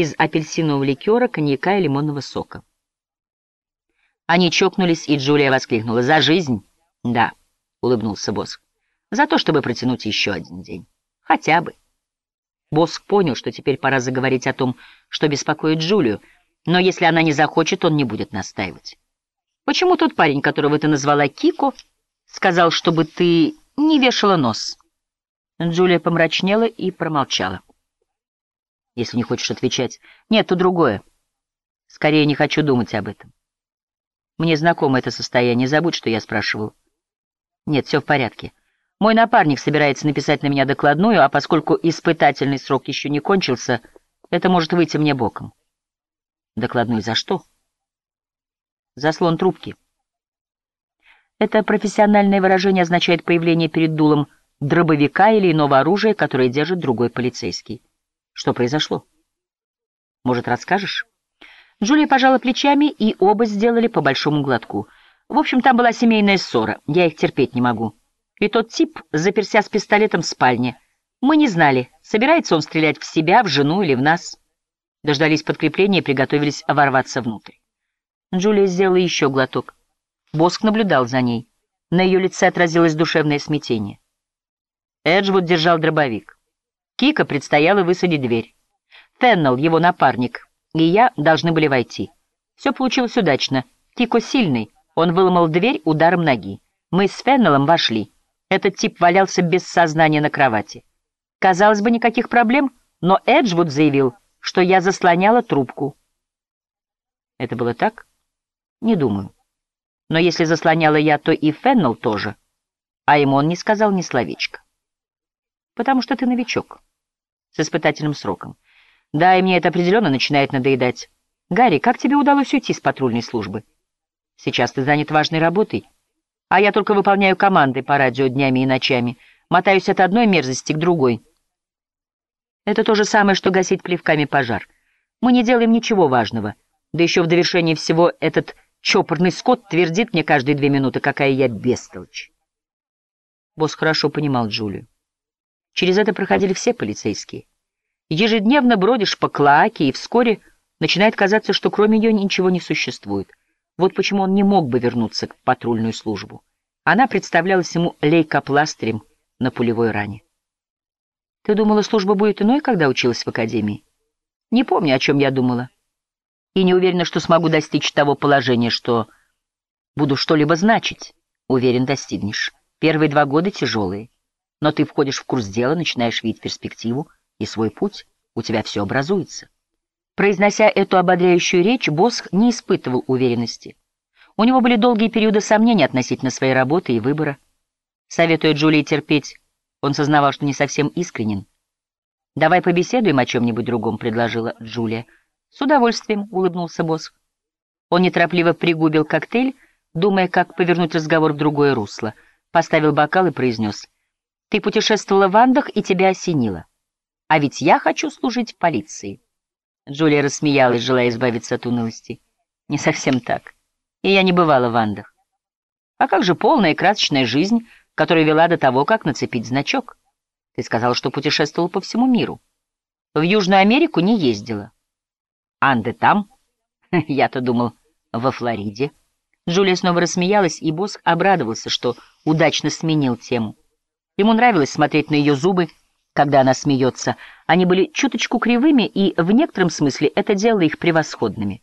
из апельсинового ликера, коньяка и лимонного сока. Они чокнулись, и Джулия воскликнула. «За жизнь?» «Да», — улыбнулся Босх. «За то, чтобы протянуть еще один день. Хотя бы». Босх понял, что теперь пора заговорить о том, что беспокоит Джулию, но если она не захочет, он не будет настаивать. «Почему тот парень, которого ты назвала Кико, сказал, чтобы ты не вешала нос?» Джулия помрачнела и промолчала. «Если не хочешь отвечать...» «Нет, то другое. Скорее не хочу думать об этом. Мне знакомо это состояние. Забудь, что я спрашивал. Нет, все в порядке. Мой напарник собирается написать на меня докладную, а поскольку испытательный срок еще не кончился, это может выйти мне боком. Докладную за что? За слон трубки. Это профессиональное выражение означает появление перед дулом дробовика или иного оружия, которое держит другой полицейский. Что произошло? Может, расскажешь? Джулия пожала плечами, и оба сделали по большому глотку. В общем, там была семейная ссора. Я их терпеть не могу. И тот тип заперся с пистолетом в спальне. Мы не знали, собирается он стрелять в себя, в жену или в нас. Дождались подкрепления и приготовились ворваться внутрь. Джулия сделала еще глоток. Боск наблюдал за ней. На ее лице отразилось душевное смятение. Эджвуд держал дробовик. Кика предстояло высадить дверь. Феннел, его напарник, и я должны были войти. Все получилось удачно. Кико сильный, он выломал дверь ударом ноги. Мы с Феннелом вошли. Этот тип валялся без сознания на кровати. Казалось бы, никаких проблем, но Эджвуд заявил, что я заслоняла трубку. Это было так? Не думаю. Но если заслоняла я, то и Феннел тоже. А ему он не сказал ни словечка. Потому что ты новичок. С испытательным сроком. Да, и мне это определенно начинает надоедать. Гарри, как тебе удалось уйти с патрульной службы? Сейчас ты занят важной работой. А я только выполняю команды по радио днями и ночами. Мотаюсь от одной мерзости к другой. Это то же самое, что гасить плевками пожар. Мы не делаем ничего важного. Да еще в довершении всего этот чопорный скот твердит мне каждые две минуты, какая я бестолочь. Босс хорошо понимал Джулию. Через это проходили все полицейские. Ежедневно бродишь по Клоаке, и вскоре начинает казаться, что кроме нее ничего не существует. Вот почему он не мог бы вернуться в патрульную службу. Она представлялась ему лейкопластырем на пулевой ране. «Ты думала, служба будет иной, когда училась в академии?» «Не помню, о чем я думала. И не уверена, что смогу достичь того положения, что буду что-либо значить. Уверен, достигнешь. Первые два года тяжелые. Но ты входишь в курс дела, начинаешь видеть перспективу и свой путь. У тебя все образуется». Произнося эту ободряющую речь, Босх не испытывал уверенности. У него были долгие периоды сомнений относительно своей работы и выбора. Советуя Джулии терпеть, он сознавал, что не совсем искренен. «Давай побеседуем о чем-нибудь другом», — предложила Джулия. «С удовольствием», — улыбнулся Босх. Он неторопливо пригубил коктейль, думая, как повернуть разговор в другое русло. Поставил бокал и произнес. «Ты путешествовала в Андах, и тебя осенило. А ведь я хочу служить в полиции». Джулия рассмеялась, желая избавиться от унылости. Не совсем так. И я не бывала в Андах. А как же полная и красочная жизнь, которая вела до того, как нацепить значок? Ты сказал, что путешествовал по всему миру. В Южную Америку не ездила. Анды там? Я-то думал, во Флориде. Джулия снова рассмеялась, и Босх обрадовался, что удачно сменил тему. Ему нравилось смотреть на ее зубы, когда она смеется. Они были чуточку кривыми, и в некотором смысле это делало их превосходными.